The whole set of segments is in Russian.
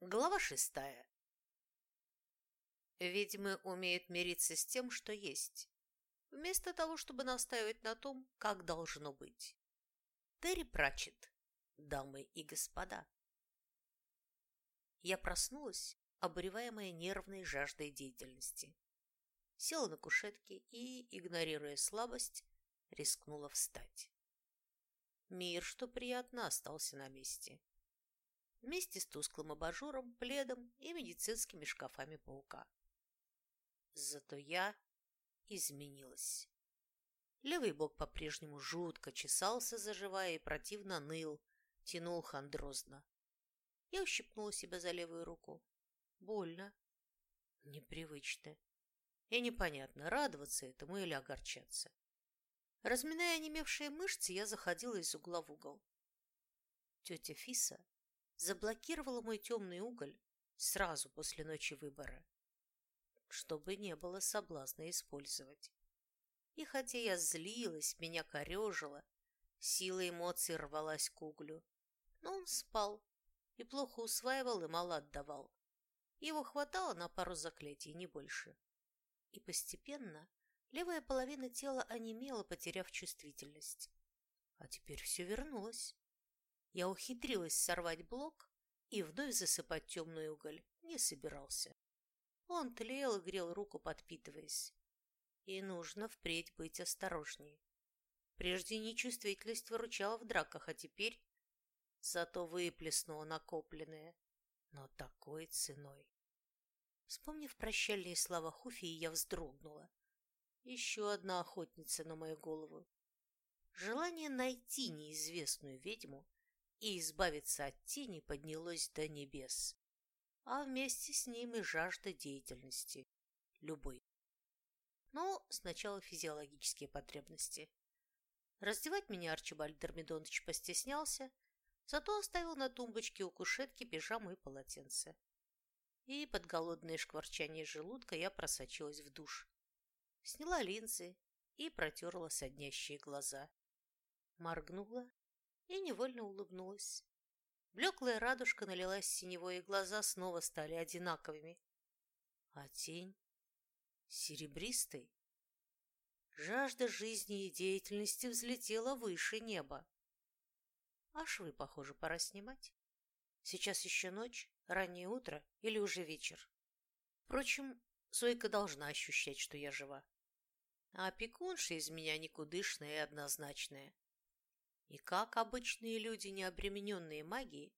Глава шестая. Ведьмы умеют мириться с тем, что есть, вместо того, чтобы настаивать на том, как должно быть. Терри Пратчетт, дамы и господа. Я проснулась, обуреваемая нервной жаждой деятельности. Села на кушетке и, игнорируя слабость, рискнула встать. Мир, что приятно, остался на месте вместе с тусклым абажуром, пледом и медицинскими шкафами паука. Зато я изменилась. Левый бок по-прежнему жутко чесался, заживая, и противно ныл, тянул хандрозно. Я ущипнула себя за левую руку. Больно. Непривычно. И непонятно, радоваться этому или огорчаться. Разминая онемевшие мышцы, я заходила из угла в угол. Тетя Фиса заблокировала мой темный уголь сразу после ночи выбора, чтобы не было соблазна использовать. И хотя я злилась, меня корежило, сила эмоций рвалась к углю, но он спал и плохо усваивал и мало отдавал. Его хватало на пару заклятий, не больше. И постепенно левая половина тела онемела, потеряв чувствительность. А теперь все вернулось. Я ухитрилась сорвать блок и вновь засыпать темный уголь не собирался. Он тлел и грел руку, подпитываясь. И нужно впредь быть осторожнее. Прежде нечувствительность выручала в драках, а теперь зато выплеснула накопленное, но такой ценой. Вспомнив прощальные слова Хуфии, я вздрогнула. Еще одна охотница на мою голову. Желание найти неизвестную ведьму и избавиться от тени поднялось до небес, а вместе с ним и жажда деятельности, любой. Но сначала физиологические потребности. Раздевать меня Арчибальд Дормидонович постеснялся, зато оставил на тумбочке у кушетки пижаму и полотенце. И под голодное шкварчание желудка я просочилась в душ. Сняла линзы и протерла соднящие глаза. Моргнула и невольно улыбнулась. Блеклая радужка налилась синевой, и глаза снова стали одинаковыми. А тень серебристой. Жажда жизни и деятельности взлетела выше неба. А швы, похоже, пора снимать. Сейчас еще ночь, раннее утро или уже вечер. Впрочем, Сойка должна ощущать, что я жива. А опекунша из меня никудышная и однозначная. И как обычные люди, не обремененные магией,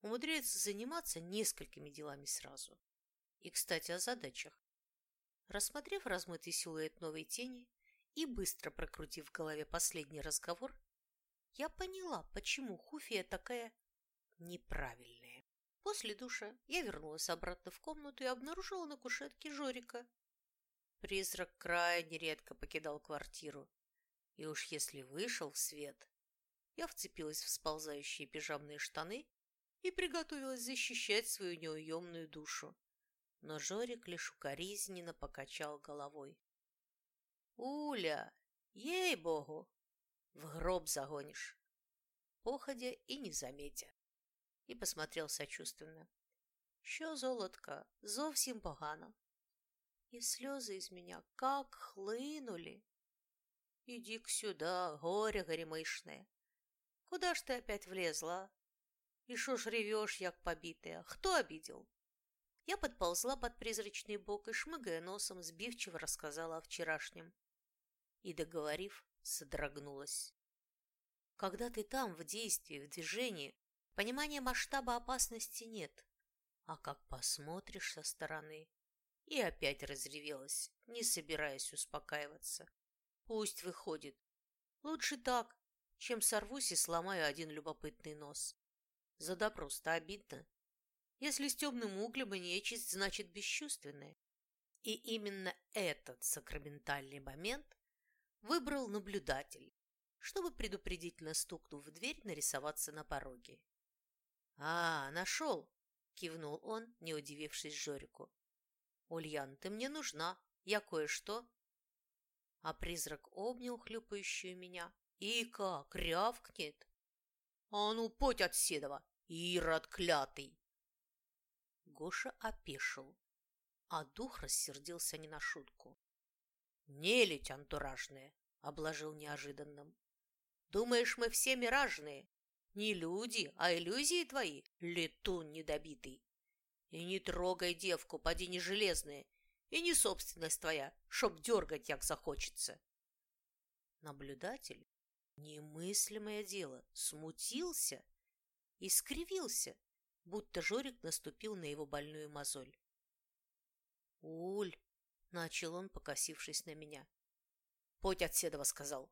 умудряются заниматься несколькими делами сразу. И, кстати, о задачах. Рассмотрев размытый силуэт новой тени и быстро прокрутив в голове последний разговор, я поняла, почему Хуфия такая неправильная. После душа я вернулась обратно в комнату и обнаружила на кушетке Жорика. Призрак крайне редко покидал квартиру, и уж если вышел в свет, я вцепилась в сползающие пижамные штаны и приготовилась защищать свою неуемную душу. Но Жорик лишь укоризненно покачал головой. «Уля, ей-богу, в гроб загонишь!» Походя и не заметя. І посмотрел сочувственно. Що, золотка, зовсім погано. И слезы из меня как хлынули. Иди-ка сюда, горе горемышное. Куда ж ты опять влезла? И шо ж ревешь, як побитая? Кто обидел? Я подползла под призрачный бок и, шмыгая носом, сбивчиво рассказала о вчерашнем. И, договорив, содрогнулась. Когда ты там, в действии, в движении, понимания масштаба опасности нет. А как посмотришь со стороны... И опять разревелась, не собираясь успокаиваться. Пусть выходит. Лучше так, чем сорвусь и сломаю один любопытный нос. За допрос-то обидно. Если с темным углем и нечисть, значит бесчувственная. И именно этот сакраментальный момент выбрал наблюдатель, чтобы предупредительно стукнув в дверь, нарисоваться на пороге. «А, нашел!» — кивнул он, не удивившись Жорику. «Ульян, ты мне нужна, я кое-что...» А призрак обнял хлюпающую меня и как рявкнет. А ну, поть от седова, ирод клятый! Гоша опешил, а дух рассердился не на шутку. «Нелюдь антуражная!» — обложил неожиданным. «Думаешь, мы все миражные? Не люди, а иллюзии твои, летун недобитый. И не трогай девку, поди не железная, и не собственность твоя, чтоб дергать, як захочется». Наблюдатель, немыслимое дело, смутился и скривился, будто Жорик наступил на его больную мозоль. «Уль!» — начал он, покосившись на меня. «Поть от Седова сказал.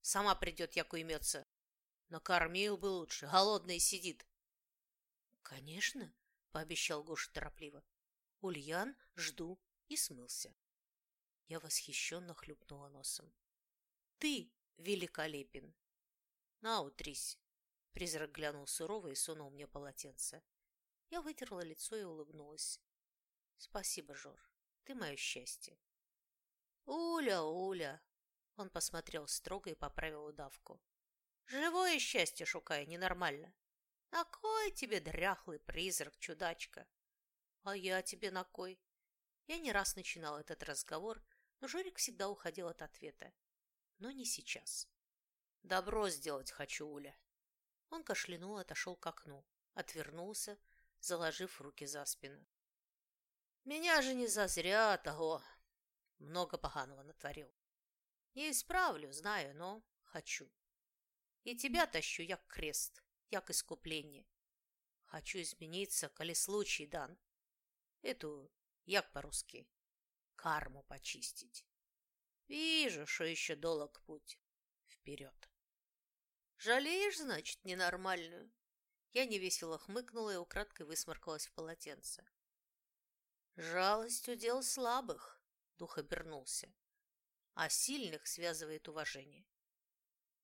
Сама придет, як уймется. Накормил бы лучше, голодный сидит». «Конечно!» — пообещал Гоша торопливо. «Ульян, жду!» и смылся. Я восхищенно хлюпнула носом. «Ты великолепен!» «На, утрись!» Призрак глянул сурово и сунул мне полотенце. Я вытерла лицо и улыбнулась. «Спасибо, Жор, ты мое счастье». «Уля, Уля!» Он посмотрел строго и поправил удавку. «Живое счастье шукай, ненормально. На кой тебе дряхлый призрак, чудачка? А я тебе на кой?» Я не раз начинал этот разговор, но Жорик всегда уходил от ответа. Но не сейчас. «Добро сделать хочу, Уля». Он кашлянул отошел к окну, отвернулся, заложив руки за спину. Меня же не зазря того. Много поганого натворил. Не исправлю, знаю, но хочу. И тебя тащу, як крест, як искупление. Хочу измениться, коли случай дан. Эту, як по-русски, карму почистить. Вижу, что еще долг путь. Вперед. Жалеешь, значит, ненормальную? Я невесело хмыкнула и украдкой высморкалась в полотенце. «Жалость удел слабых», — дух обернулся, «а сильных связывает уважение.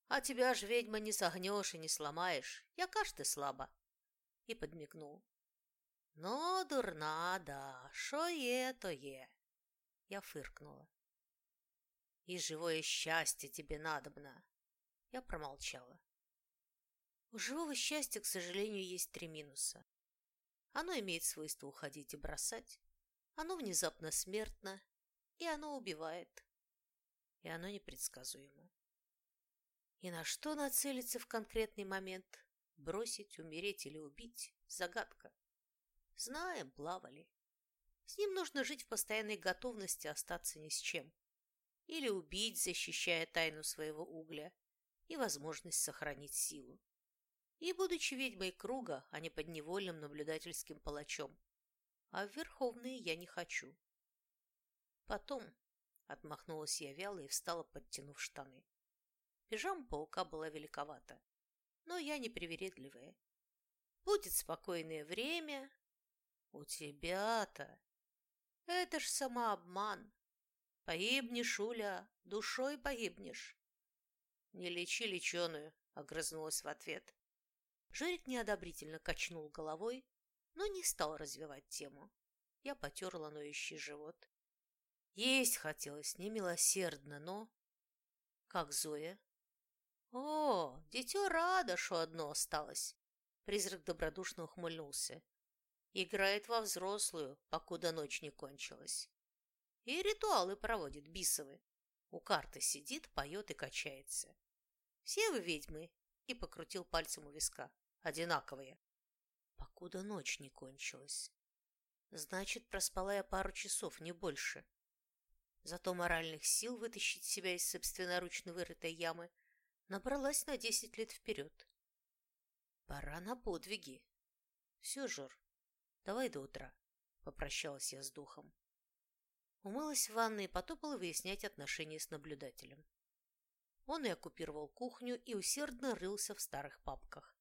А тебя ж, ведьма, не согнешь и не сломаешь, яка ж ты слаба?» И подмигнул. «Ну, дурна, да, шо е, то е!» Я фыркнула. «И живое счастье тебе надобно!» Я промолчала. У живого счастья, к сожалению, есть три минуса. Оно имеет свойство уходить и бросать, оно внезапно смертно, и оно убивает, и оно непредсказуемо. И на что нацелиться в конкретный момент, бросить, умереть или убить – загадка. Знаем, плавали. С ним нужно жить в постоянной готовности остаться ни с чем. Или убить, защищая тайну своего угля и возможность сохранить силу и будучи ведьмой круга, а не подневольным наблюдательским палачом. А в Верховные я не хочу. Потом отмахнулась я вяло и встала, подтянув штаны. Пижама паука была великовата, но я не привередливая. Будет спокойное время. У тебя-то. Это ж самообман. Погибнешь, Уля, душой погибнешь. Не лечи леченую, огрызнулась в ответ. Жорик неодобрительно качнул головой, но не стал развивать тему. Я потерла ноющий живот. Есть хотелось немилосердно, но... Как Зоя? О, дитё рада, что одно осталось. Призрак добродушно ухмыльнулся. Играет во взрослую, покуда ночь не кончилась. И ритуалы проводит бисовы. У карты сидит, поет и качается. Все вы ведьмы, и покрутил пальцем у виска одинаковые. Покуда ночь не кончилась. Значит, проспала я пару часов, не больше. Зато моральных сил вытащить себя из собственноручно вырытой ямы набралась на десять лет вперед. Пора на подвиги. Все, Жор, давай до утра, попрощалась я с духом. Умылась в ванной и потопала выяснять отношения с наблюдателем. Он и оккупировал кухню и усердно рылся в старых папках.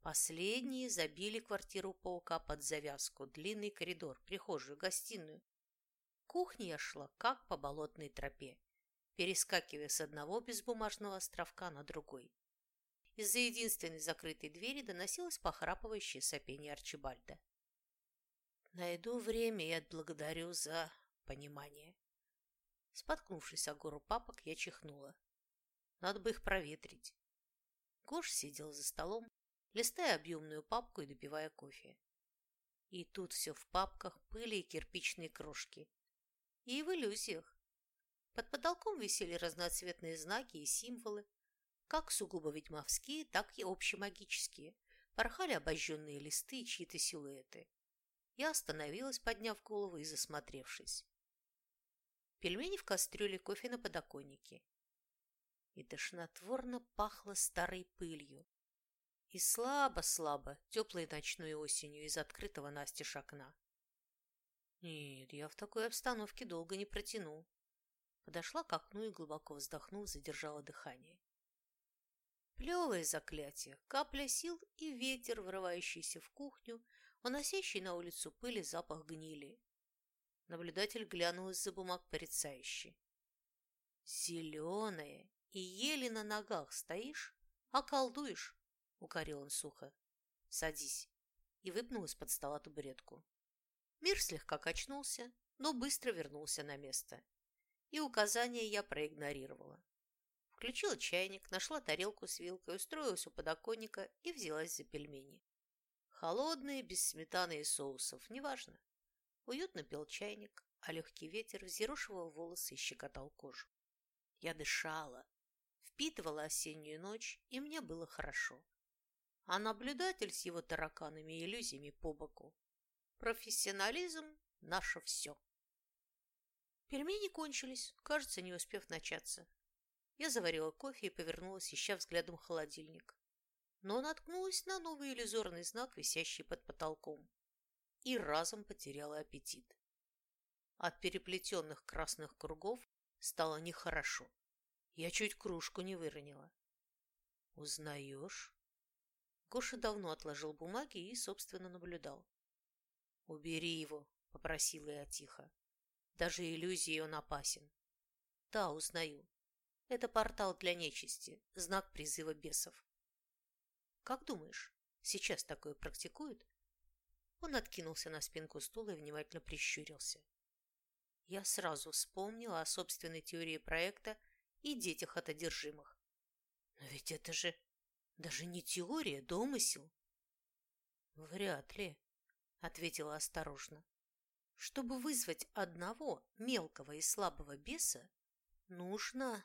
Последние забили квартиру паука под завязку, длинный коридор, прихожую, гостиную. Кухня я шла, как по болотной тропе, перескакивая с одного безбумажного островка на другой. Из-за единственной закрытой двери доносилось похрапывающее сопение Арчибальда. Найду время и отблагодарю за понимание. Споткнувшись о гору папок, я чихнула. Надо бы их проветрить. Гош сидел за столом, листая объемную папку и допивая кофе. И тут все в папках, пыли и кирпичные крошки. И в иллюзиях. Под потолком висели разноцветные знаки и символы, как сугубо ведьмовские, так и общемагические. Порхали обожженные листы и чьи-то силуэты. Я остановилась, подняв голову и засмотревшись. Пельмени в кастрюле, кофе на подоконнике. И тошнотворно пахло старой пылью. И слабо-слабо, теплой ночной осенью из открытого настежь окна. Нет, я в такой обстановке долго не протяну. Подошла к окну и, глубоко вздохнув, задержала дыхание. Плевое заклятие, капля сил и ветер, врывающийся в кухню, уносящий на улицу пыль и запах гнили. Наблюдатель глянул из-за бумаг порицающе. «Зеленое! И еле на ногах стоишь, а колдуешь!» — укорил он сухо. «Садись!» и выпнул из-под стола табуретку. Мир слегка качнулся, но быстро вернулся на место. И указания я проигнорировала. Включила чайник, нашла тарелку с вилкой, устроилась у подоконника и взялась за пельмени. Холодные, без сметаны и соусов, неважно. Уютно пел чайник, а легкий ветер взъерошивал волосы и щекотал кожу. Я дышала, впитывала осеннюю ночь, и мне было хорошо. А наблюдатель с его тараканами и иллюзиями по боку. Профессионализм – наше все. Пельмени кончились, кажется, не успев начаться. Я заварила кофе и повернулась, ища взглядом холодильник. Но наткнулась на новый иллюзорный знак, висящий под потолком. И разом потеряла аппетит. От переплетенных красных кругов стало нехорошо. Я чуть кружку не выронила. «Узнаешь?» Гоша давно отложил бумаги и, собственно, наблюдал. «Убери его», — попросила я тихо. «Даже иллюзии он опасен». «Да, узнаю. Это портал для нечисти, знак призыва бесов. Как думаешь, сейчас такое практикуют? Он откинулся на спинку стула и внимательно прищурился. Я сразу вспомнила о собственной теории проекта и детях от одержимых. Но ведь это же даже не теория, домысел. Вряд ли, ответила осторожно. Чтобы вызвать одного мелкого и слабого беса, нужно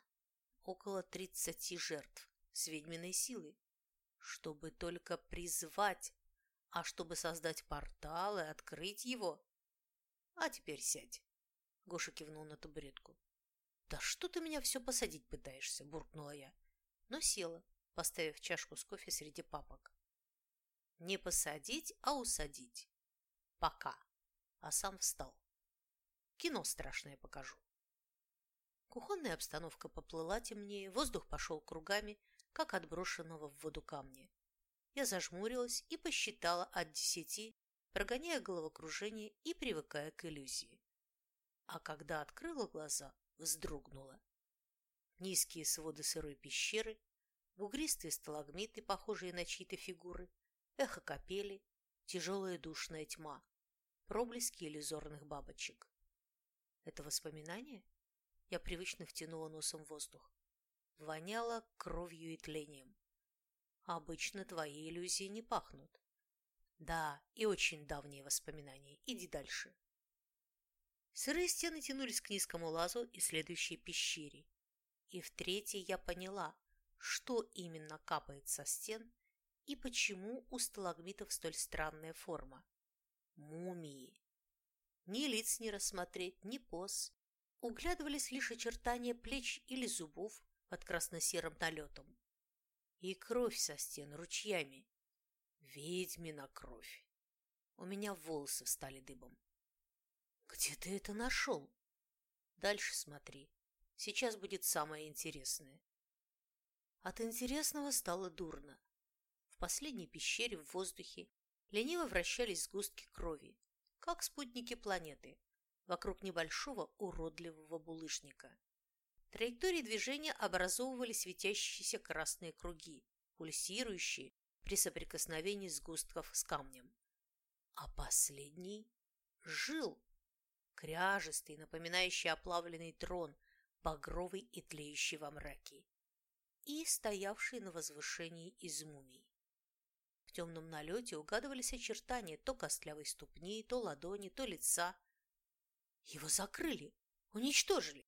около тридцати жертв с ведьминой силой, чтобы только призвать, а чтобы создать портал и открыть его. А теперь сядь. Гоша кивнул на табуретку. «Да что ты меня все посадить пытаешься?» – буркнула я, но села, поставив чашку с кофе среди папок. «Не посадить, а усадить. Пока». А сам встал. «Кино страшное покажу». Кухонная обстановка поплыла темнее, воздух пошел кругами, как от брошенного в воду камня. Я зажмурилась и посчитала от десяти, прогоняя головокружение и привыкая к иллюзии. А когда открыла глаза, вздрогнула. Низкие своды сырой пещеры, бугристые сталагмиты, похожие на чьи-то фигуры, эхо капели, тяжелая душная тьма, проблески иллюзорных бабочек. Это воспоминание? Я привычно втянула носом воздух. Воняло кровью и тлением. Обычно твои иллюзии не пахнут. Да, и очень давние воспоминания. Иди дальше. Сырые стены тянулись к низкому лазу и следующей пещере. И в третьей я поняла, что именно капает со стен и почему у сталагмитов столь странная форма. Мумии. Ни лиц не рассмотреть, ни поз, углядывались лишь очертания плеч или зубов под красно-серым налетом. И кровь со стен ручьями. Ведьмина кровь. У меня волосы встали дыбом. Где ты это нашел? Дальше смотри. Сейчас будет самое интересное. От интересного стало дурно. В последней пещере в воздухе лениво вращались сгустки крови, как спутники планеты, вокруг небольшого уродливого булыжника. Траектории движения образовывали светящиеся красные круги, пульсирующие при соприкосновении сгустков с камнем. А последний жил, кряжестый, напоминающий оплавленный трон, багровый и тлеющий во мраке, и стоявший на возвышении из мумий. В темном налете угадывались очертания то костлявой ступни, то ладони, то лица. Его закрыли, уничтожили.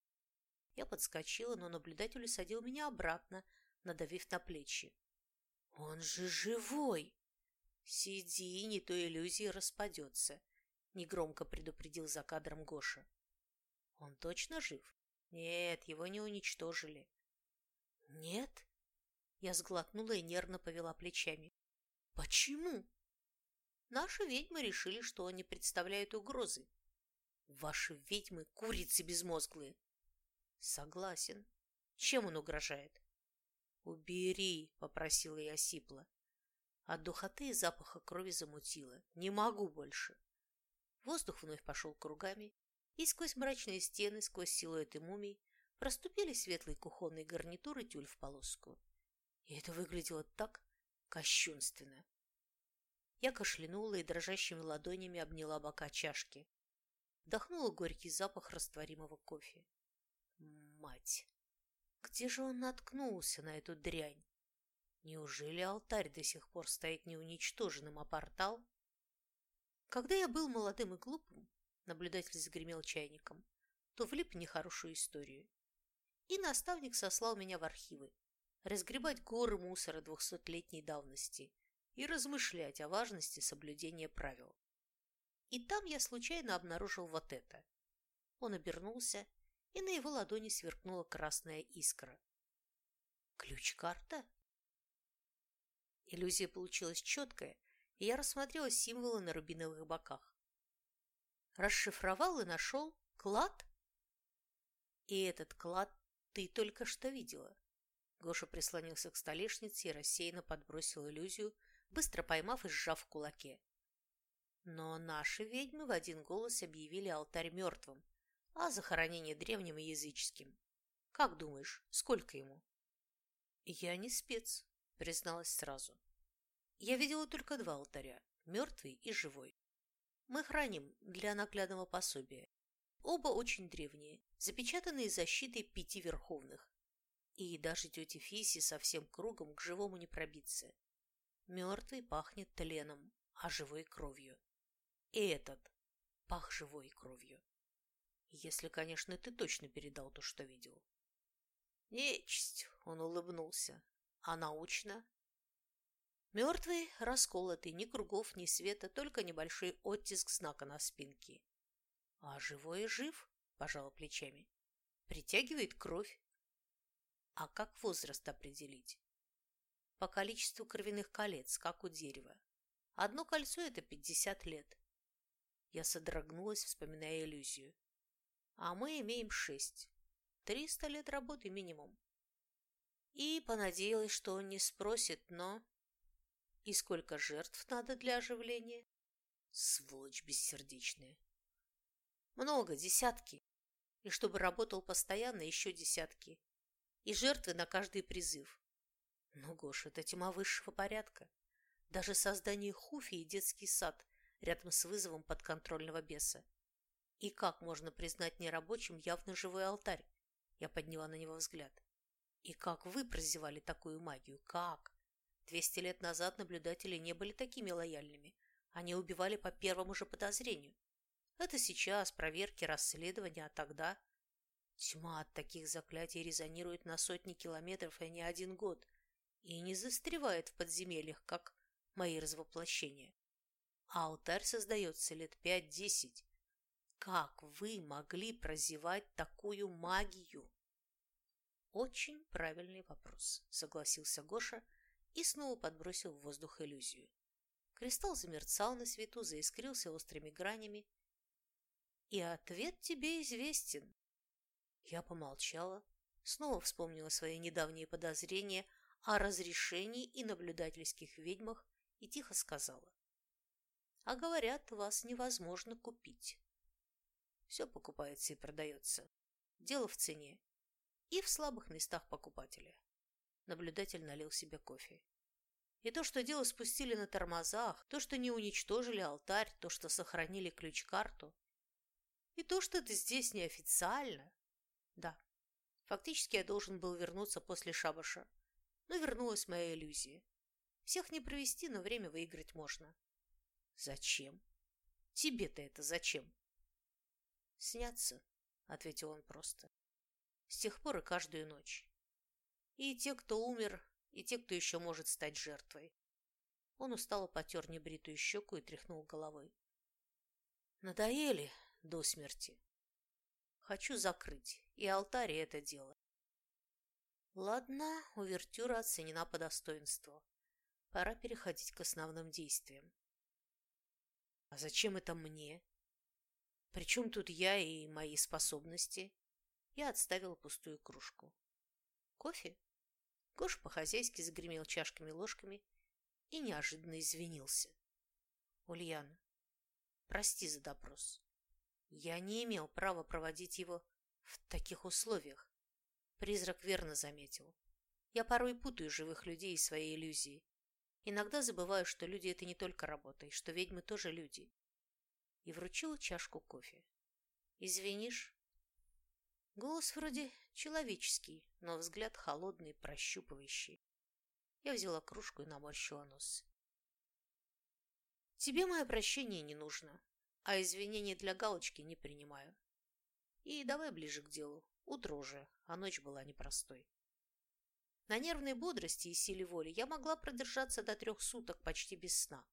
Я подскочила, но наблюдатель усадил меня обратно, надавив на плечи. «Он же живой!» «Сиди, не то иллюзия распадется», — негромко предупредил за кадром Гоша. «Он точно жив?» «Нет, его не уничтожили». «Нет?» Я сглотнула и нервно повела плечами. «Почему?» «Наши ведьмы решили, что они представляют угрозы». «Ваши ведьмы — курицы безмозглые!» «Согласен. Чем он угрожает?» «Убери!» — попросила я сипло. От духоты и запаха крови замутило. «Не могу больше!» Воздух вновь пошел кругами, и сквозь мрачные стены, сквозь силуэты мумий, проступили светлые кухонные гарнитуры тюль в полоску. И это выглядело так кощунственно. Я кашлянула и дрожащими ладонями обняла бока чашки. Вдохнула горький запах растворимого кофе. Мать! Где же он наткнулся на эту дрянь? Неужели алтарь до сих пор стоит неуничтоженным, а портал? Когда я был молодым и глупым, наблюдатель загремел чайником, то влип в нехорошую историю. И наставник сослал меня в архивы, разгребать горы мусора двухсотлетней давности и размышлять о важности соблюдения правил. И там я случайно обнаружил вот это. Он обернулся, и на его ладони сверкнула красная искра. Ключ-карта? Иллюзия получилась четкая, и я рассмотрела символы на рубиновых боках. Расшифровал и нашел клад. И этот клад ты только что видела. Гоша прислонился к столешнице и рассеянно подбросил иллюзию, быстро поймав и сжав в кулаке. Но наши ведьмы в один голос объявили алтарь мертвым, а захоронение древним и языческим. Как думаешь, сколько ему? Я не спец, призналась сразу. Я видела только два алтаря, мертвый и живой. Мы храним для наглядного пособия. Оба очень древние, запечатанные защитой пяти верховных, и даже тете Фиси со всем кругом к живому не пробиться. Мертвый пахнет тленом, а живой кровью. И этот пах живой кровью. Если, конечно, ты точно передал то, что видел. Нечисть, он улыбнулся. А научно? Мертвый, расколотый, ни кругов, ни света, только небольшой оттиск знака на спинке. А живой и жив, пожал плечами. Притягивает кровь, а как возраст определить? По количеству кровяных колец, как у дерева. Одно кольцо – это 50 лет. Я содрогнулась, вспоминая иллюзию. А мы имеем шесть. Триста лет работы минимум. И понадеялась, что он не спросит, но... И сколько жертв надо для оживления? Сволочь бессердечная. Много, десятки. И чтобы работал постоянно, еще десятки и жертвы на каждый призыв. Но, Гоша, это тьма высшего порядка. Даже создание хуфи и детский сад рядом с вызовом подконтрольного беса. И как можно признать нерабочим явно живой алтарь? Я подняла на него взгляд. И как вы прозевали такую магию? Как? Двести лет назад наблюдатели не были такими лояльными. Они убивали по первому же подозрению. Это сейчас проверки, расследования, а тогда... Тьма от таких заклятий резонирует на сотни километров и не один год, и не застревает в подземельях, как мои развоплощения. А алтарь создается лет пять-десять. Как вы могли прозевать такую магию? Очень правильный вопрос, согласился Гоша и снова подбросил в воздух иллюзию. Кристалл замерцал на свету, заискрился острыми гранями. И ответ тебе известен. Я помолчала, снова вспомнила свои недавние подозрения о разрешении и наблюдательских ведьмах и тихо сказала. А говорят, вас невозможно купить. Все покупается и продается. Дело в цене. И в слабых местах покупателя. Наблюдатель налил себе кофе. И то, что дело спустили на тормозах, то, что не уничтожили алтарь, то, что сохранили ключ-карту, и то, что это здесь неофициально, да, фактически я должен был вернуться после шабаша, но вернулась моя иллюзия. Всех не провести, но время выиграть можно. Зачем? Тебе-то это зачем? Сняться, ответил он просто. С тех пор и каждую ночь. И те, кто умер, и те, кто еще может стать жертвой. Он устало потер небритую щеку и тряхнул головой. Надоели до смерти. Хочу закрыть, и алтарь, это дело. Ладно, увертюра оценена по достоинству. Пора переходить к основным действиям. А зачем это мне? Причем тут я и мои способности? Я отставила пустую кружку. Кофе? Гош по-хозяйски загремел чашками-ложками и неожиданно извинился. Ульяна, прости за допрос. Я не имел права проводить его в таких условиях. Призрак верно заметил. Я порой путаю живых людей и свои иллюзии. Иногда забываю, что люди – это не только работа, и что ведьмы тоже люди. И вручила чашку кофе. «Извинишь?» Голос вроде человеческий, но взгляд холодный, прощупывающий. Я взяла кружку и наморщила нос. «Тебе мое прощение не нужно, а извинения для галочки не принимаю. И давай ближе к делу. Утро уже, а ночь была непростой. На нервной бодрости и силе воли я могла продержаться до трех суток почти без сна,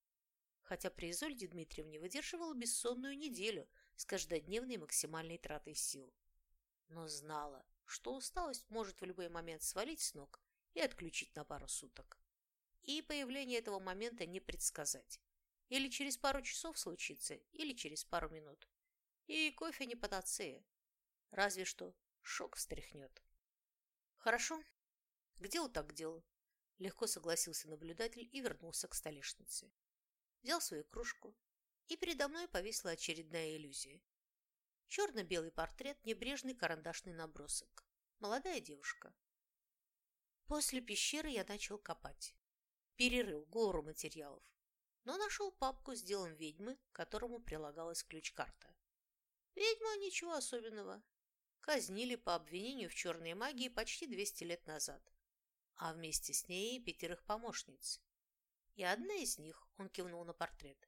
хотя при Изольде Дмитриевне выдерживала бессонную неделю с каждодневной максимальной тратой сил. Но знала, что усталость может в любой момент свалить с ног и отключить на пару суток. И появление этого момента не предсказать. Или через пару часов случится, или через пару минут. И кофе не панацея. Разве что шок встряхнет. Хорошо, к делу так к делу. Легко согласился наблюдатель и вернулся к столешнице. Взял свою кружку, и передо мной повисла очередная иллюзия. Черно-белый портрет, небрежный карандашный набросок. Молодая девушка. После пещеры я начал копать. Перерыл гору материалов. Но нашел папку с делом ведьмы, к которому прилагалась ключ-карта. Ведьма ничего особенного. Казнили по обвинению в черной магии почти 200 лет назад а вместе с ней пятерых помощниц. И одна из них, он кивнул на портрет,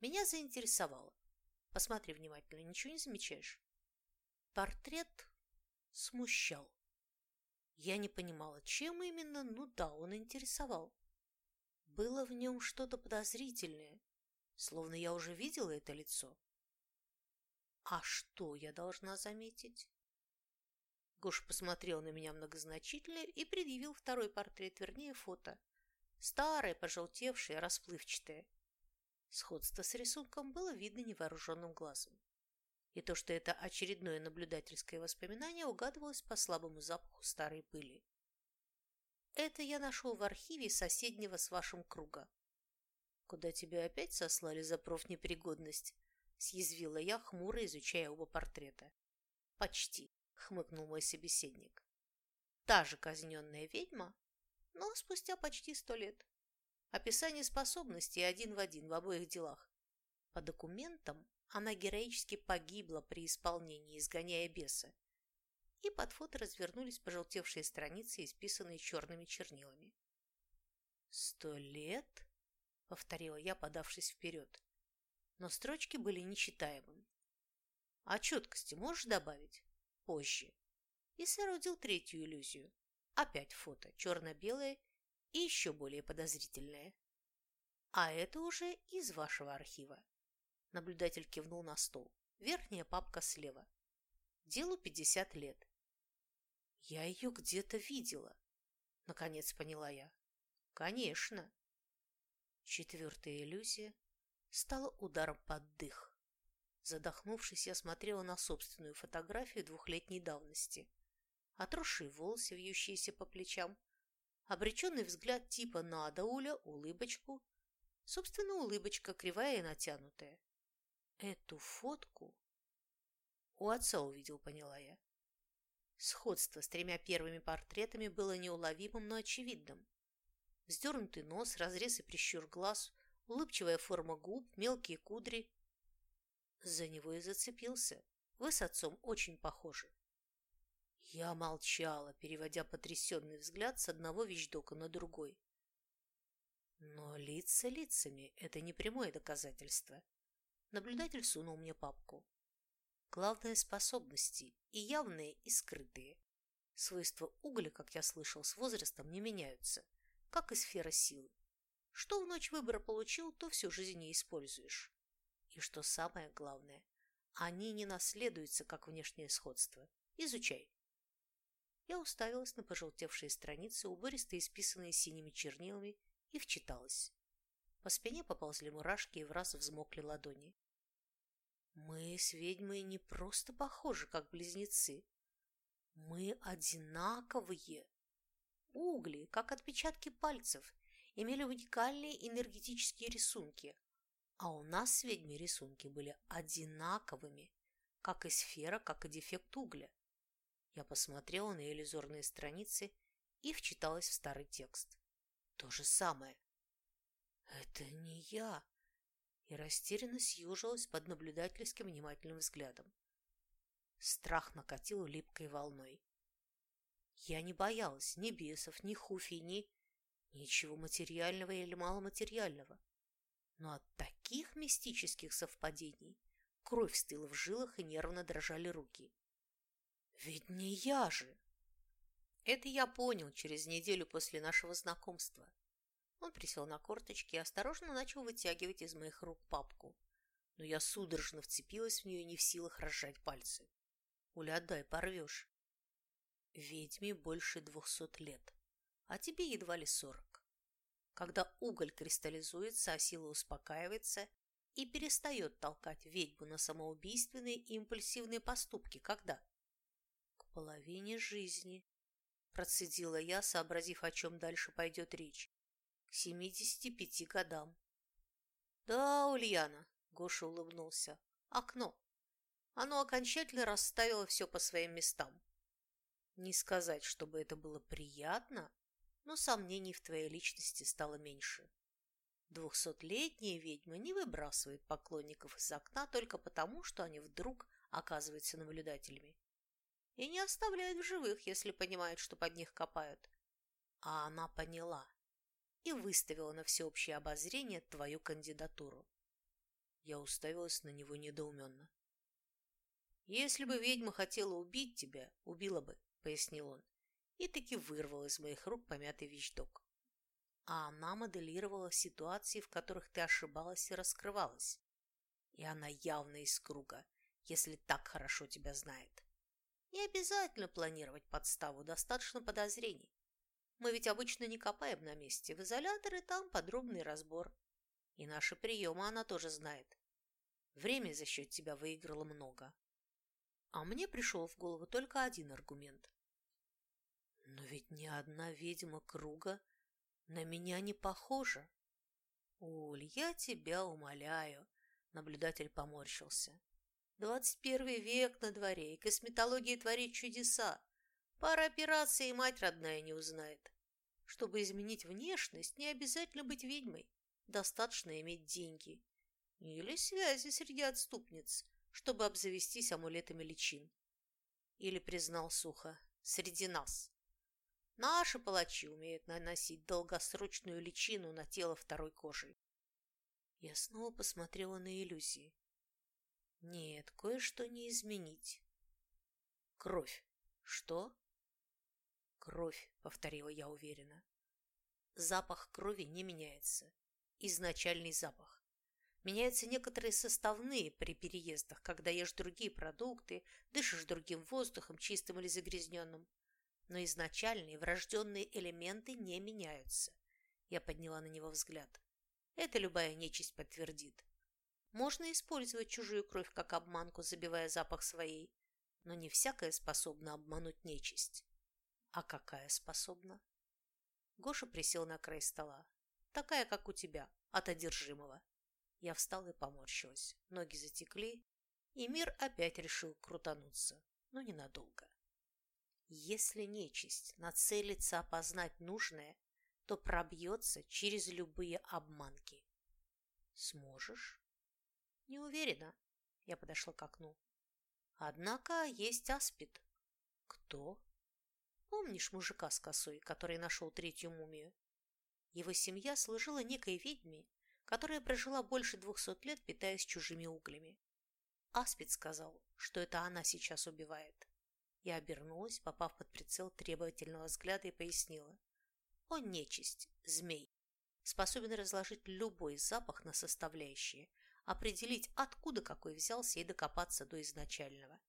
меня заинтересовала. Посмотри внимательно, ничего не замечаешь? Портрет смущал. Я не понимала, чем именно, ну да, он интересовал. Было в нем что-то подозрительное, словно я уже видела это лицо. А что я должна заметить? Гош посмотрел на меня многозначительно и предъявил второй портрет, вернее, фото. Старое, пожелтевшее, расплывчатое. Сходство с рисунком было видно невооруженным глазом. И то, что это очередное наблюдательское воспоминание, угадывалось по слабому запаху старой пыли. Это я нашел в архиве соседнего с вашим круга. Куда тебя опять сослали за профнепригодность? Съязвила я, хмуро изучая оба портрета. Почти хмыкнул мой собеседник. Та же казненная ведьма, но спустя почти сто лет. Описание способностей один в один в обоих делах. По документам она героически погибла при исполнении, изгоняя беса. И под фото развернулись пожелтевшие страницы, исписанные черными чернилами. «Сто лет?» — повторила я, подавшись вперед. Но строчки были нечитаемыми. «А четкости можешь добавить?» позже. И соорудил третью иллюзию. Опять фото, черно-белое и еще более подозрительное. А это уже из вашего архива. Наблюдатель кивнул на стол. Верхняя папка слева. Делу 50 лет. Я ее где-то видела. Наконец поняла я. Конечно. Четвертая иллюзия стала ударом под дых. Задохнувшись, я смотрела на собственную фотографию двухлетней давности. Отросшие волосы, вьющиеся по плечам, обреченный взгляд типа «надо, Уля», улыбочку. Собственно, улыбочка кривая и натянутая. Эту фотку у отца увидел, поняла я. Сходство с тремя первыми портретами было неуловимым, но очевидным. Вздернутый нос, разрез и прищур глаз, улыбчивая форма губ, мелкие кудри. За него и зацепился. Вы с отцом очень похожи. Я молчала, переводя потрясенный взгляд с одного вещдока на другой. Но лица лицами – это не прямое доказательство. Наблюдатель сунул мне папку. Главное – способности, и явные, и скрытые. Свойства угля, как я слышал, с возрастом не меняются, как и сфера силы. Что в ночь выбора получил, то всю жизнь не используешь. И что самое главное, они не наследуются, как внешнее сходство. Изучай. Я уставилась на пожелтевшие страницы, убористо исписанные синими чернилами, и вчиталась. По спине поползли мурашки и в раз взмокли ладони. Мы с ведьмой не просто похожи, как близнецы. Мы одинаковые. Угли, как отпечатки пальцев, имели уникальные энергетические рисунки, а у нас с ведьмой рисунки были одинаковыми, как и сфера, как и дефект угля. Я посмотрела на иллюзорные страницы и вчиталась в старый текст. То же самое. Это не я. И растерянно съежилась под наблюдательским внимательным взглядом. Страх накатил липкой волной. Я не боялась ни бесов, ни хуфий, ни... Ничего материального или маломатериального. Но от таких мистических совпадений кровь стыла в жилах и нервно дрожали руки. Ведь не я же! Это я понял через неделю после нашего знакомства. Он присел на корточки и осторожно начал вытягивать из моих рук папку. Но я судорожно вцепилась в нее не в силах разжать пальцы. Уля, отдай, порвешь. Ведьме больше двухсот лет, а тебе едва ли сорок. Когда уголь кристаллизуется, а сила успокаивается и перестает толкать ведьму на самоубийственные и импульсивные поступки, когда? Половине жизни, процедила я, сообразив, о чем дальше пойдет речь. К семидесяти пяти годам. Да, Ульяна, Гоша улыбнулся. Окно. Оно окончательно расставило все по своим местам. Не сказать, чтобы это было приятно, но сомнений в твоей личности стало меньше. Двухсотлетняя ведьма не выбрасывает поклонников из окна только потому, что они вдруг оказываются наблюдателями. И не оставляет в живых, если понимает, что под них копают. А она поняла и выставила на всеобщее обозрение твою кандидатуру. Я уставилась на него недоуменно. «Если бы ведьма хотела убить тебя, убила бы», — пояснил он, и таки вырвал из моих рук помятый вещдок. А она моделировала ситуации, в которых ты ошибалась и раскрывалась. И она явно из круга, если так хорошо тебя знает. Не обязательно планировать подставу, достаточно подозрений. Мы ведь обычно не копаем на месте. В изоляторе там подробный разбор. И наши приемы она тоже знает. Время за счет тебя выиграла много. А мне пришел в голову только один аргумент. Но ведь ни одна ведьма круга на меня не похожа. Оль, я тебя умоляю, наблюдатель поморщился. Двадцать первый век на дворе, и косметология творит чудеса. Пара операций и мать родная не узнает. Чтобы изменить внешность, не обязательно быть ведьмой. Достаточно иметь деньги. Или связи среди отступниц, чтобы обзавестись амулетами личин. Или признал сухо, среди нас. Наши палачи умеют наносить долгосрочную личину на тело второй кожей. Я снова посмотрела на иллюзии. Нет, кое-что не изменить. Кровь. Что? Кровь, повторила я уверенно. Запах крови не меняется. Изначальный запах. Меняются некоторые составные при переездах, когда ешь другие продукты, дышишь другим воздухом, чистым или загрязненным но изначальные врожденные элементы не меняются. Я подняла на него взгляд. Это любая нечисть подтвердит. Можно использовать чужую кровь как обманку, забивая запах своей, но не всякая способна обмануть нечисть. А какая способна? Гоша присел на край стола. Такая, как у тебя, от одержимого. Я встала и поморщилась. Ноги затекли, и мир опять решил крутануться, но ненадолго. Если нечисть нацелится опознать нужное, то пробьется через любые обманки. Сможешь? Не уверена. Я подошла к окну. Однако есть аспид. Кто? Помнишь мужика с косой, который нашел третью мумию? Его семья служила некой ведьме, которая прожила больше двухсот лет, питаясь чужими углями. Аспид сказал, что это она сейчас убивает. Я обернулась, попав под прицел требовательного взгляда и пояснила. Он нечисть, змей, способен разложить любой запах на составляющие, определить, откуда какой взялся и докопаться до изначального.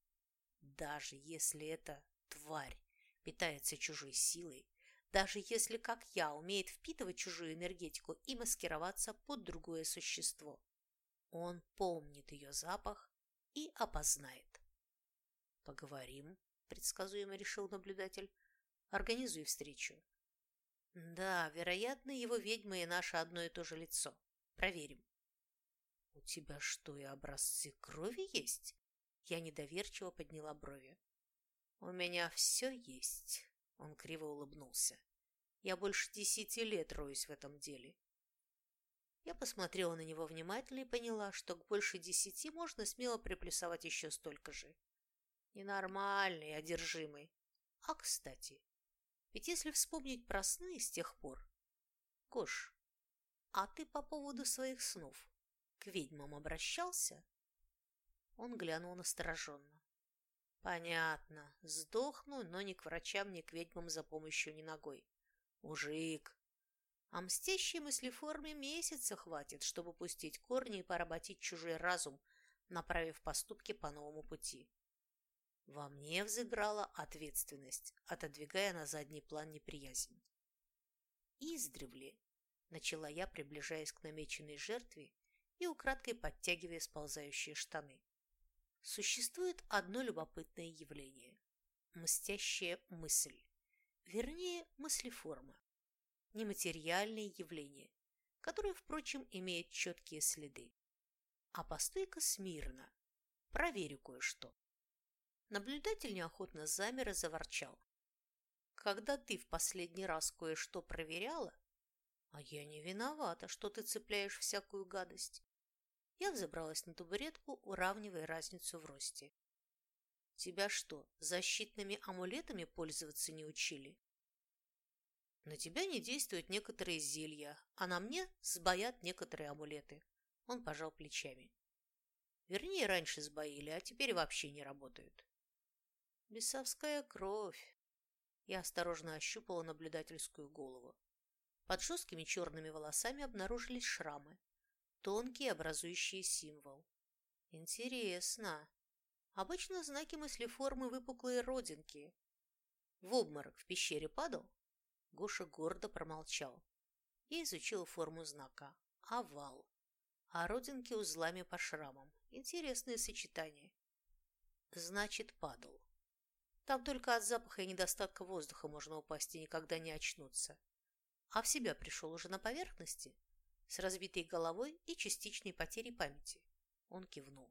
Даже если эта тварь питается чужой силой, даже если, как я, умеет впитывать чужую энергетику и маскироваться под другое существо. Он помнит ее запах и опознает. «Поговорим», — предсказуемо решил наблюдатель. «Организуй встречу». «Да, вероятно, его ведьма и наше одно и то же лицо. Проверим». «У тебя что, и образцы крови есть?» Я недоверчиво подняла брови. «У меня все есть», он криво улыбнулся. Я больше десяти лет роюсь в этом деле. Я посмотрела на него внимательно и поняла, что к больше десяти можно смело приплюсовать еще столько же. Ненормальный, одержимый. А, кстати, ведь если вспомнить про сны с тех пор... Кош, а ты по поводу своих снов к ведьмам обращался? Он глянул настороженно. Понятно. Сдохну, но ни к врачам, ни к ведьмам за помощью ни ногой. Мужик. А мстящей мыслеформе месяца хватит, чтобы пустить корни и поработить чужой разум, направив поступки по новому пути. Во мне взыграла ответственность, отодвигая на задний план неприязнь. Издревле начала я, приближаясь к намеченной жертве и украдкой подтягивая сползающие штаны. Существует одно любопытное явление – мстящая мысль, вернее, мыслеформа, нематериальное явление, которое, впрочем, имеет четкие следы. А постой-ка смирно, проверю кое-что. Наблюдатель неохотно замер и заворчал. Когда ты в последний раз кое-что проверяла, а я не виновата, что ты цепляешь всякую гадость. Я взобралась на табуретку, уравнивая разницу в росте. Тебя что, защитными амулетами пользоваться не учили? На тебя не действуют некоторые зелья, а на мне сбоят некоторые амулеты. Он пожал плечами. Вернее, раньше сбоили, а теперь вообще не работают. Бесовская кровь. Я осторожно ощупала наблюдательскую голову. Под жесткими черными волосами обнаружились шрамы, тонкие, образующие символ. Интересно. Обычно знаки мыслеформы выпуклые родинки. В обморок в пещере падал? Гоша гордо промолчал и изучил форму знака. Овал. А родинки узлами по шрамам. Интересное сочетание. Значит, падал. Там только от запаха и недостатка воздуха можно упасть и никогда не очнуться. А в себя пришел уже на поверхности? С разбитой головой и частичной потерей памяти. Он кивнул.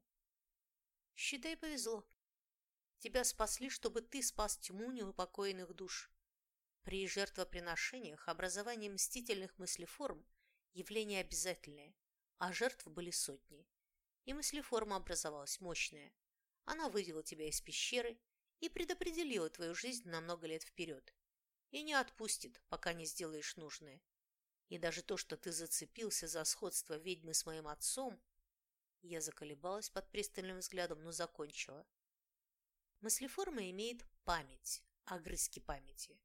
«Считай, повезло. Тебя спасли, чтобы ты спас тьму неупокоенных душ. При жертвоприношениях образование мстительных мыслеформ – явление обязательное, а жертв были сотни. И мыслеформа образовалась мощная. Она вывела тебя из пещеры и предопределила твою жизнь на много лет вперед. И не отпустит, пока не сделаешь нужное. И даже то, что ты зацепился за сходство ведьмы с моим отцом, я заколебалась под пристальным взглядом, но закончила. Мыслеформа имеет память, огрызки памяти.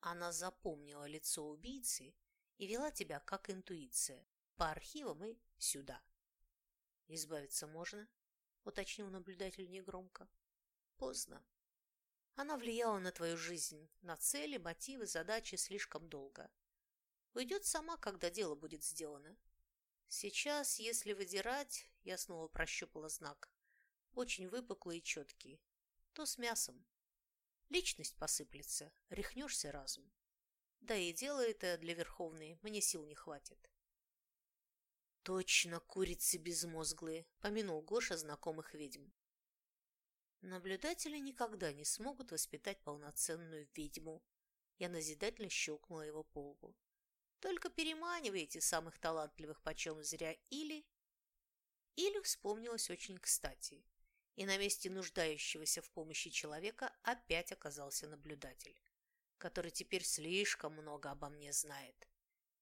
Она запомнила лицо убийцы и вела тебя как интуиция, по архивам и сюда. «Избавиться можно?» — уточнил наблюдатель негромко. «Поздно. Она влияла на твою жизнь, на цели, мотивы, задачи слишком долго. Уйдет сама, когда дело будет сделано. Сейчас, если выдирать, я снова прощупала знак, очень выпуклый и четкий, то с мясом. Личность посыплется, рехнешься разум. Да и дело это для Верховной мне сил не хватит. Точно курицы безмозглые, помянул Гоша знакомых ведьм. Наблюдатели никогда не смогут воспитать полноценную ведьму. Я назидательно щелкнула его по лбу. Только переманиваете самых талантливых почем зря или... Или вспомнилось очень кстати, и на месте нуждающегося в помощи человека опять оказался наблюдатель, который теперь слишком много обо мне знает.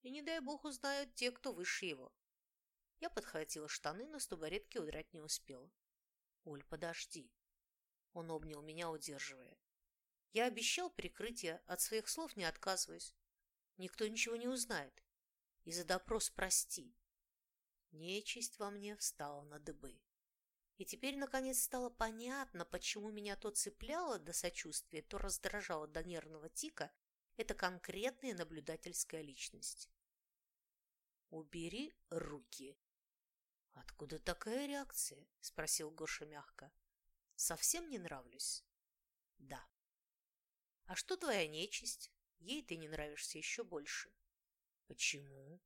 И не дай бог узнают те, кто выше его. Я подхватила штаны, но с табуретки удрать не успела. «Оль, подожди!» Он обнял меня, удерживая. «Я обещал прикрытие, от своих слов не отказываюсь. Никто ничего не узнает. И за допрос прости». Нечисть во мне встала на дыбы. И теперь, наконец, стало понятно, почему меня то цепляло до сочувствия, то раздражало до нервного тика эта конкретная наблюдательская личность. «Убери руки!» «Откуда такая реакция?» – спросил Гоша мягко. «Совсем не нравлюсь?» «Да». «А что твоя нечисть? Ей ты не нравишься еще больше». «Почему?»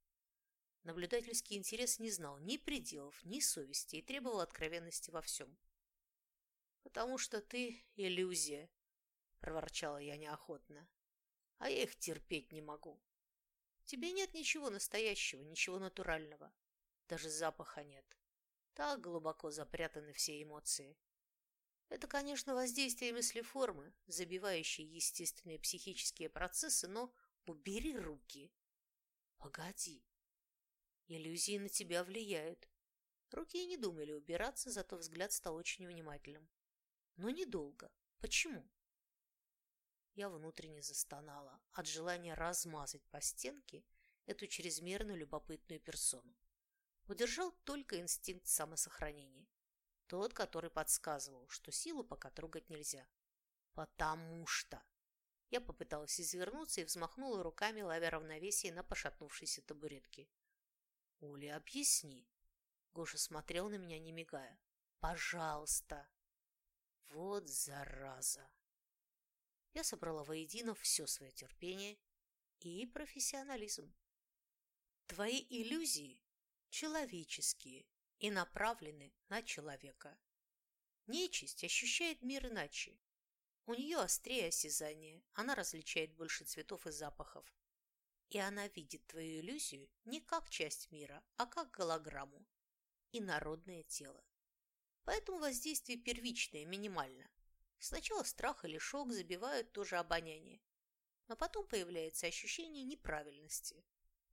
Наблюдательский интерес не знал ни пределов, ни совести и требовал откровенности во всем. «Потому что ты иллюзия», – проворчала я неохотно. «А я их терпеть не могу. Тебе нет ничего настоящего, ничего натурального. Даже запаха нет. Так глубоко запрятаны все эмоции. Это, конечно, воздействие мыслеформы, забивающие естественные психические процессы, но убери руки. Погоди. Иллюзии на тебя влияют. Руки и не думали убираться, зато взгляд стал очень внимательным. Но недолго. Почему? Я внутренне застонала от желания размазать по стенке эту чрезмерно любопытную персону удержал только инстинкт самосохранения. Тот, который подсказывал, что силу пока трогать нельзя. Потому что... Я попыталась извернуться и взмахнула руками, ловя равновесие на пошатнувшейся табуретке. «Оля, объясни». Гоша смотрел на меня, не мигая. «Пожалуйста». Вот зараза. Я собрала воедино все свое терпение и профессионализм. Твои иллюзии человеческие и направлены на человека. Нечисть ощущает мир иначе. У нее острее осязание, она различает больше цветов и запахов. И она видит твою иллюзию не как часть мира, а как голограмму и народное тело. Поэтому воздействие первичное, минимально. Сначала страх или шок забивают тоже обоняние, но потом появляется ощущение неправильности,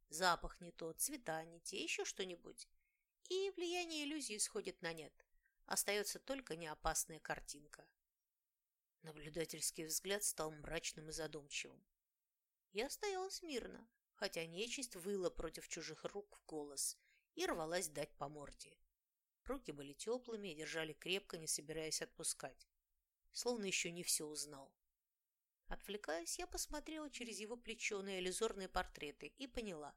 Запах не тот, цвета не те, еще что-нибудь. И влияние иллюзии сходит на нет. Остается только неопасная картинка. Наблюдательский взгляд стал мрачным и задумчивым. Я стояла смирно, хотя нечисть выла против чужих рук в голос и рвалась дать по морде. Руки были теплыми и держали крепко, не собираясь отпускать. Словно еще не все узнал. Отвлекаясь, я посмотрела через его плечо на иллюзорные портреты и поняла.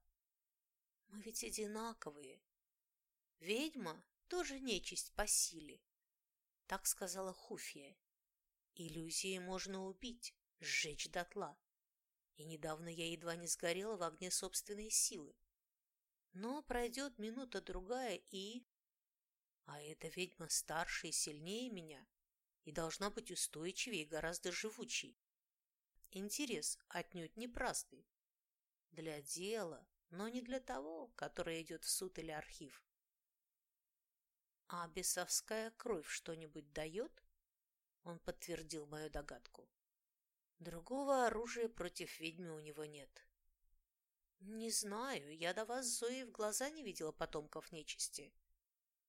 Мы ведь одинаковые. Ведьма тоже нечисть по силе. Так сказала Хуфия. Иллюзии можно убить, сжечь дотла. И недавно я едва не сгорела в огне собственной силы. Но пройдет минута-другая и... А эта ведьма старше и сильнее меня и должна быть устойчивее и гораздо живучей интерес отнюдь не праздный. Для дела, но не для того, которое идет в суд или архив. А бесовская кровь что-нибудь дает? Он подтвердил мою догадку. Другого оружия против ведьмы у него нет. Не знаю, я до вас, Зои, в глаза не видела потомков нечисти.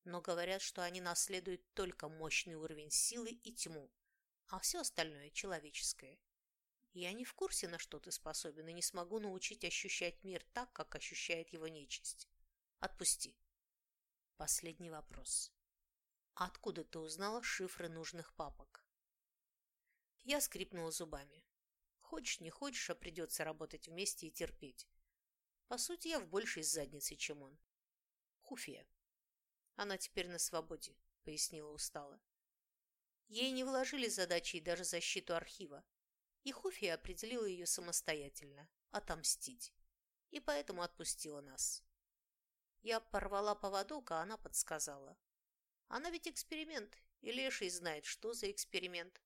Но говорят, что они наследуют только мощный уровень силы и тьму, а все остальное человеческое. Я не в курсе, на что ты способен, и не смогу научить ощущать мир так, как ощущает его нечисть. Отпусти. Последний вопрос. Откуда ты узнала шифры нужных папок? Я скрипнула зубами. Хочешь, не хочешь, а придется работать вместе и терпеть. По сути, я в большей заднице, чем он. Хуфия. Она теперь на свободе, пояснила устало. Ей не вложили задачи и даже защиту архива и Хуфия определила ее самостоятельно – отомстить, и поэтому отпустила нас. Я порвала поводок, а она подсказала. Она ведь эксперимент, и Леший знает, что за эксперимент.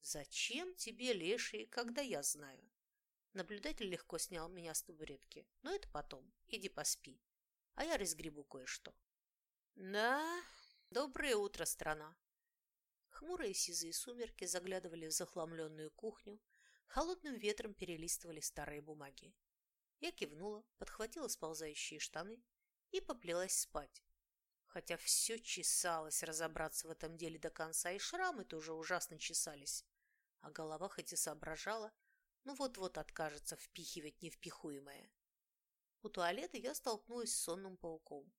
Зачем тебе Леший, когда я знаю? Наблюдатель легко снял меня с табуретки. Но это потом, иди поспи. А я разгребу кое-что. Да, доброе утро, страна. Хмурые сизые сумерки заглядывали в захламленную кухню, холодным ветром перелистывали старые бумаги. Я кивнула, подхватила сползающие штаны и поплелась спать. Хотя все чесалось разобраться в этом деле до конца, и шрамы тоже ужасно чесались. А голова хоть и соображала, но вот-вот откажется впихивать невпихуемое. У туалета я столкнулась с сонным пауком.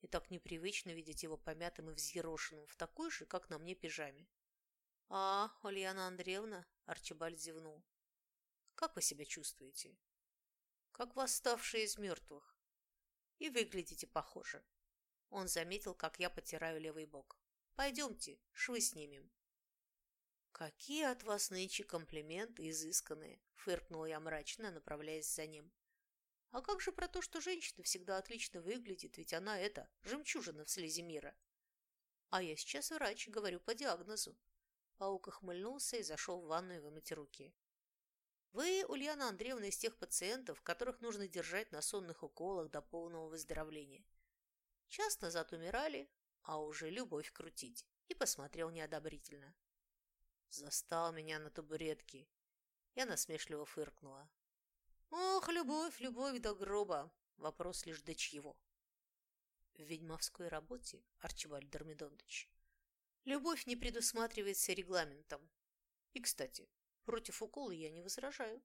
И так непривычно видеть его помятым и взъерошенным в такой же, как на мне, пижаме. «А, Ульяна Андреевна», — Арчибальд зевнул, — «как вы себя чувствуете?» «Как восставшие из мертвых. И выглядите похоже». Он заметил, как я потираю левый бок. «Пойдемте, швы снимем». «Какие от вас нынче комплименты изысканные!» — фыркнула я мрачно, направляясь за ним. «А как же про то, что женщина всегда отлично выглядит, ведь она это, жемчужина в слезе мира?» «А я сейчас врач, говорю по диагнозу. Паук охмыльнулся и зашел в ванную вымыть руки. «Вы, Ульяна Андреевна, из тех пациентов, которых нужно держать на сонных уколах до полного выздоровления. Час назад умирали, а уже любовь крутить». И посмотрел неодобрительно. Застал меня на табуретке. Я насмешливо фыркнула. «Ох, любовь, любовь до гроба! Вопрос лишь до чьего?» В ведьмовской работе, Арчибальд Дормидонович, Любовь не предусматривается регламентом. И, кстати, против укола я не возражаю.